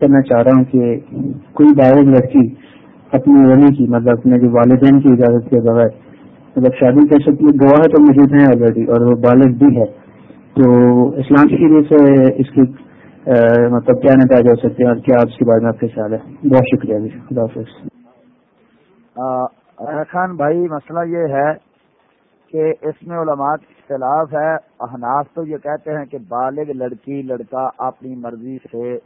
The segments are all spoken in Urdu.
کرنا چاہ رہا ہوں کہ کوئی بالغ لڑکی اپنی ولی کی مطلب اپنے جو والدین کی اجازت کے بغیر مطلب شادی کر سکتی ہے گواہ تو موجود ہیں آلریڈی اور وہ بالغ بھی ہے تو اسلام کی وجہ سے اس کی مطلب کیا نتائج ہو سکتے ہیں اور کیا آپ اس کے بارے میں آپ کے خیال ہے بہت شکریہ جی خدا حافظ۔ خان بھائی، مسئلہ یہ ہے کہ اس میں علماء اختلاف ہے، احناف تو یہ کہتے ہیں کہ بالغ لڑکی، لڑکا اپنی مرضی سے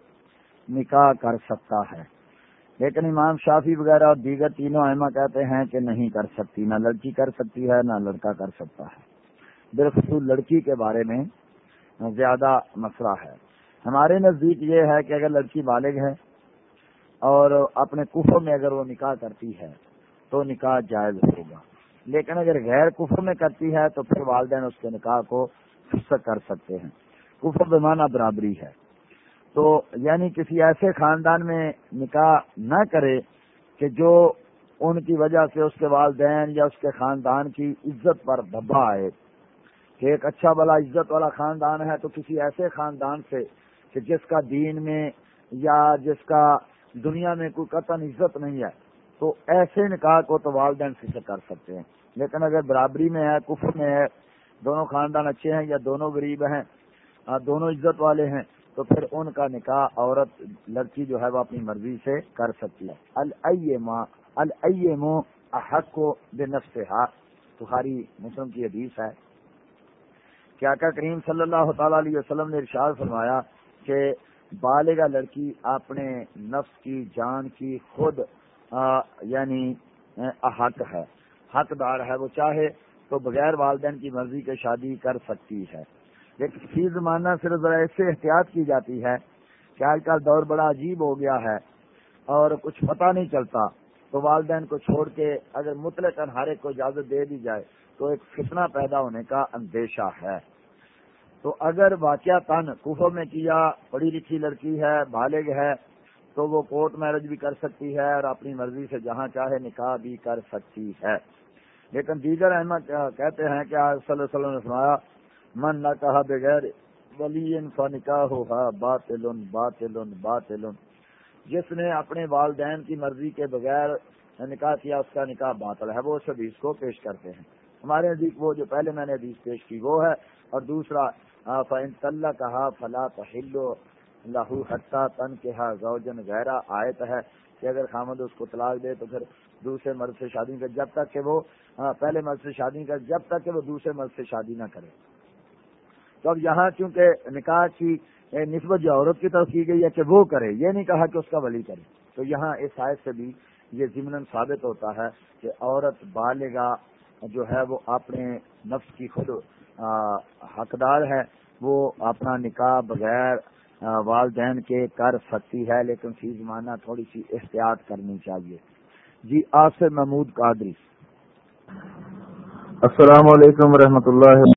نکاح کر سکتا ہے۔ لیکن امام شافی وغیرہ اور دیگر تینوں احما کہتے ہیں کہ نہیں کر سکتی، نہ لڑکی کر سکتی ہے، نہ لڑکا کر سکتا ہے۔ بالخصوص لڑکی کے بارے میں زیادہ مسئلہ ہے۔ ہمارے نزدیک یہ ہے کہ اگر لڑکی بالغ ہے اور اپنے کفر میں اگر وہ نکاح کرتی ہے تو نکاح جائز ہوگا۔ لیکن اگر غیر کفر میں کرتی ہے تو پھر والدین اس کے نکاح کو کر سکتے ہیں۔ کفر بمانا برابری ہے۔ تو یعنی کسی ایسے خاندان میں نکاح نہ کرے کہ جو ان کی وجہ سے اس کے والدین یا اس کے خاندان کی عزت پر دبا آئے کہ ایک اچھا بلا عزت والا خاندان ہے تو کسی ایسے خاندان سے کہ جس کا دین میں یا جس کا دنیا میں کوئی قطن عزت نہیں ہے تو ایسے نکاح کو تو والدین سے کر سکتے ہیں۔ لیکن اگر برابری میں ہے، کفر میں ہے، دونوں خاندان اچھے ہیں یا دونوں غریب ہیں دونوں عزت والے ہیں تو پھر ان کا نکاح عورت، لڑکی جو ہے وہ اپنی مرضی سے کر سکتی ہے۔ الم احق کو بے نفس تمہاری مسلم کی حدیث ہے۔ کیا کا کریم صلی اللہ تعالی علیہ وسلم نے ارشاد فرمایا کہ بالغ لڑکی اپنے نفس کی جان کی خود یعنی حق ہے۔ حقدار ہے، وہ چاہے تو بغیر والدین کی مرضی کے شادی کر سکتی ہے۔ لیکن فی زمانہ صرف ذرا ایسے احتیاط کی جاتی ہے کہ آج کل دور بڑا عجیب ہو گیا ہے اور کچھ پتہ نہیں چلتا تو والدین کو چھوڑ کے اگر مطلق ہر ایک کو اجازت دے دی جائے تو ایک فتنہ پیدا ہونے کا اندیشہ ہے۔ تو اگر واقعہ تن کفو میں کیا، پڑھی لکھی لڑکی ہے، بالغ ہے، تو وہ کورٹ میرج بھی کر سکتی ہے اور اپنی مرضی سے جہاں چاہے نکاح بھی کر سکتی ہے۔ لیکن دیگر احمد کہتے ہیں کہ آج صلی اللہ علیہ وسلم نے سنایا من نہ کہا بغیر ولی کا نکاح ہوا بات بات بات جس نے اپنے والدین کی مرضی کے بغیر نکاح کیا، اس کا نکاح باطل ہے۔ وہ اس حدیث کو پیش کرتے ہیں۔ ہمارے نزدیک وہ جو پہلے میں نے حدیث پیش کی وہ ہے۔ اور دوسرا فن طلّہ کہا، فلا تحلو لہو حتہ تن کہا زوجن غیرہ آیت ہے کہ اگر خامد اس کو طلاق دے تو پھر دوسرے مرد سے شادی کر، جب تک کہ وہ پہلے مرد سے شادی کر، جب تک کہ وہ دوسرے مرد سے شادی نہ کرے۔ تو اب یہاں چونکہ نکاح کی نسبت جو عورت کی طرف کی گئی ہے کہ وہ کرے، یہ نہیں کہا کہ اس کا ولی کرے۔ تو یہاں اس آیت سے بھی یہ ضمن ثابت ہوتا ہے کہ عورت بالغا جو ہے وہ اپنے نفس کی خود حقدار ہے۔ وہ اپنا نکاح بغیر والدین کے کر سکتی ہے، لیکن فی زمانہ تھوڑی سی احتیاط کرنی چاہیے۔ جی آصر محمود قادری۔ السلام علیکم و اللہ